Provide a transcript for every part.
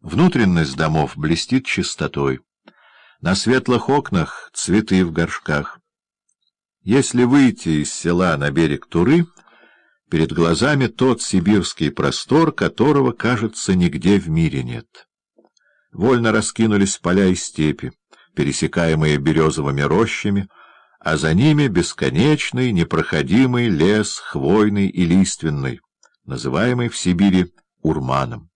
Внутренность домов блестит чистотой. На светлых окнах цветы в горшках. Если выйти из села на берег Туры, перед глазами тот сибирский простор, которого, кажется, нигде в мире нет. Вольно раскинулись поля и степи, пересекаемые березовыми рощами, а за ними бесконечный, непроходимый лес, хвойный и лиственный, называемый в Сибири урманом.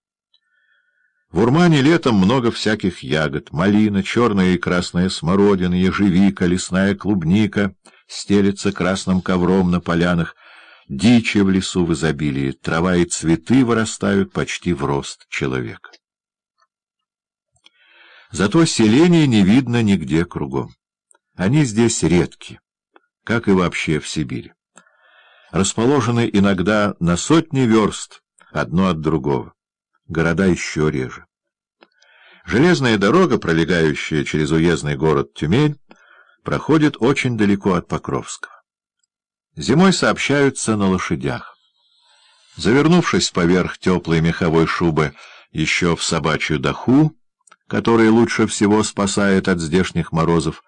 В урмане летом много всяких ягод — малина, черная и красная смородина, ежевика, лесная клубника, стелется красным ковром на полянах, дичи в лесу в изобилии, трава и цветы вырастают почти в рост человека. Зато селений не видно нигде кругом. Они здесь редки, как и вообще в Сибири. Расположены иногда на сотни верст одно от другого города еще реже. Железная дорога, пролегающая через уездный город Тюмень, проходит очень далеко от Покровского. Зимой сообщаются на лошадях. Завернувшись поверх теплой меховой шубы еще в собачью даху, которая лучше всего спасает от здешних морозов,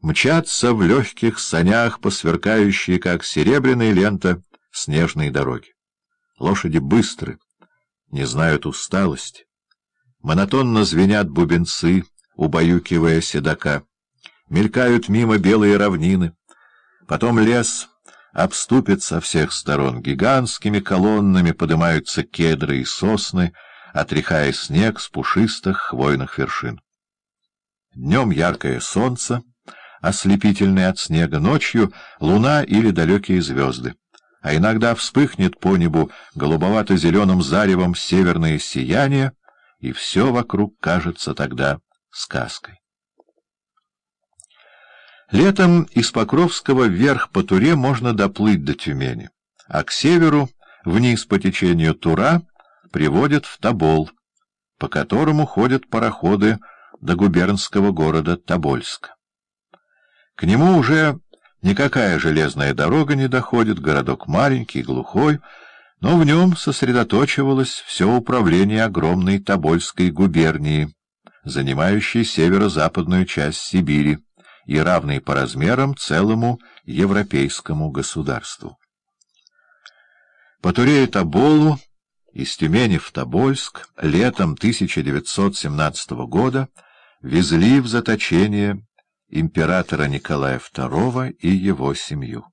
мчатся в легких санях по сверкающей, как серебряная лента, снежной дороги. Лошади быстры, не знают усталости. Монотонно звенят бубенцы, убаюкивая седока. Мелькают мимо белые равнины. Потом лес обступит со всех сторон. Гигантскими колоннами поднимаются кедры и сосны, отряхая снег с пушистых хвойных вершин. Днем яркое солнце, ослепительное от снега, ночью — луна или далекие звезды а иногда вспыхнет по небу голубовато-зеленым заревом северное сияние, и все вокруг кажется тогда сказкой. Летом из Покровского вверх по Туре можно доплыть до Тюмени, а к северу, вниз по течению Тура, приводят в Тобол, по которому ходят пароходы до губернского города Тобольска. К нему уже Никакая железная дорога не доходит, городок маленький, глухой, но в нем сосредоточивалось все управление огромной Тобольской губернии, занимающей северо-западную часть Сибири и равной по размерам целому европейскому государству. По Турею Тоболу из Тюмени в Тобольск летом 1917 года везли в заточение императора Николая II и его семью.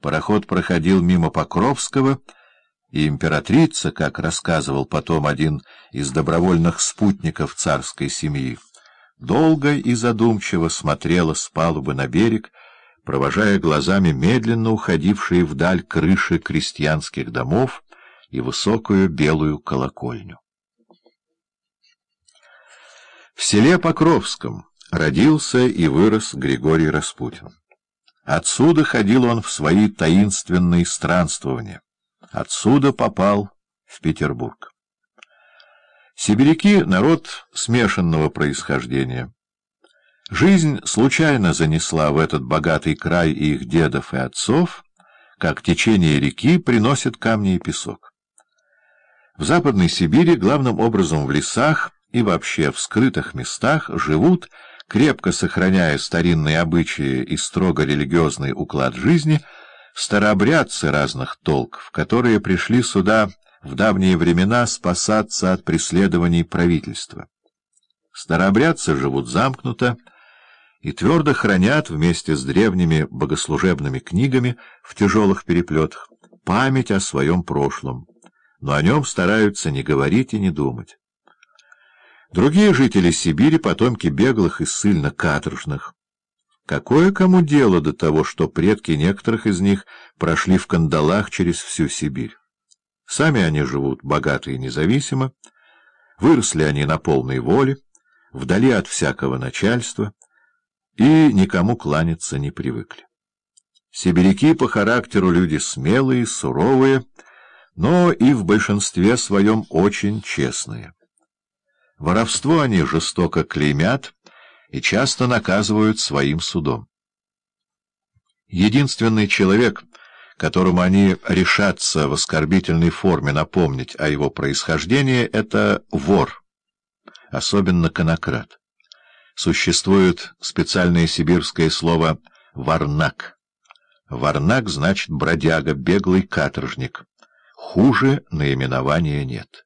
Пароход проходил мимо Покровского, и императрица, как рассказывал потом один из добровольных спутников царской семьи, долго и задумчиво смотрела с палубы на берег, провожая глазами медленно уходившие вдаль крыши крестьянских домов и высокую белую колокольню. В селе Покровском родился и вырос Григорий Распутин. Отсюда ходил он в свои таинственные странствования. Отсюда попал в Петербург. Сибиряки — народ смешанного происхождения. Жизнь случайно занесла в этот богатый край их дедов и отцов, как течение реки приносит камни и песок. В Западной Сибири, главным образом в лесах и вообще в скрытых местах, живут крепко сохраняя старинные обычаи и строго религиозный уклад жизни, старообрядцы разных толков, которые пришли сюда в давние времена спасаться от преследований правительства. Старообрядцы живут замкнуто и твердо хранят вместе с древними богослужебными книгами в тяжелых переплетах память о своем прошлом, но о нем стараются не говорить и не думать. Другие жители Сибири — потомки беглых и ссыльно-каторжных. Какое кому дело до того, что предки некоторых из них прошли в кандалах через всю Сибирь? Сами они живут богато и независимо, выросли они на полной воле, вдали от всякого начальства, и никому кланяться не привыкли. Сибиряки по характеру люди смелые, суровые, но и в большинстве своем очень честные. Воровство они жестоко клеймят и часто наказывают своим судом. Единственный человек, которому они решатся в оскорбительной форме напомнить о его происхождении, — это вор — особенно конокрад. Существует специальное сибирское слово «варнак». Варнак значит бродяга, беглый каторжник. Хуже наименования нет.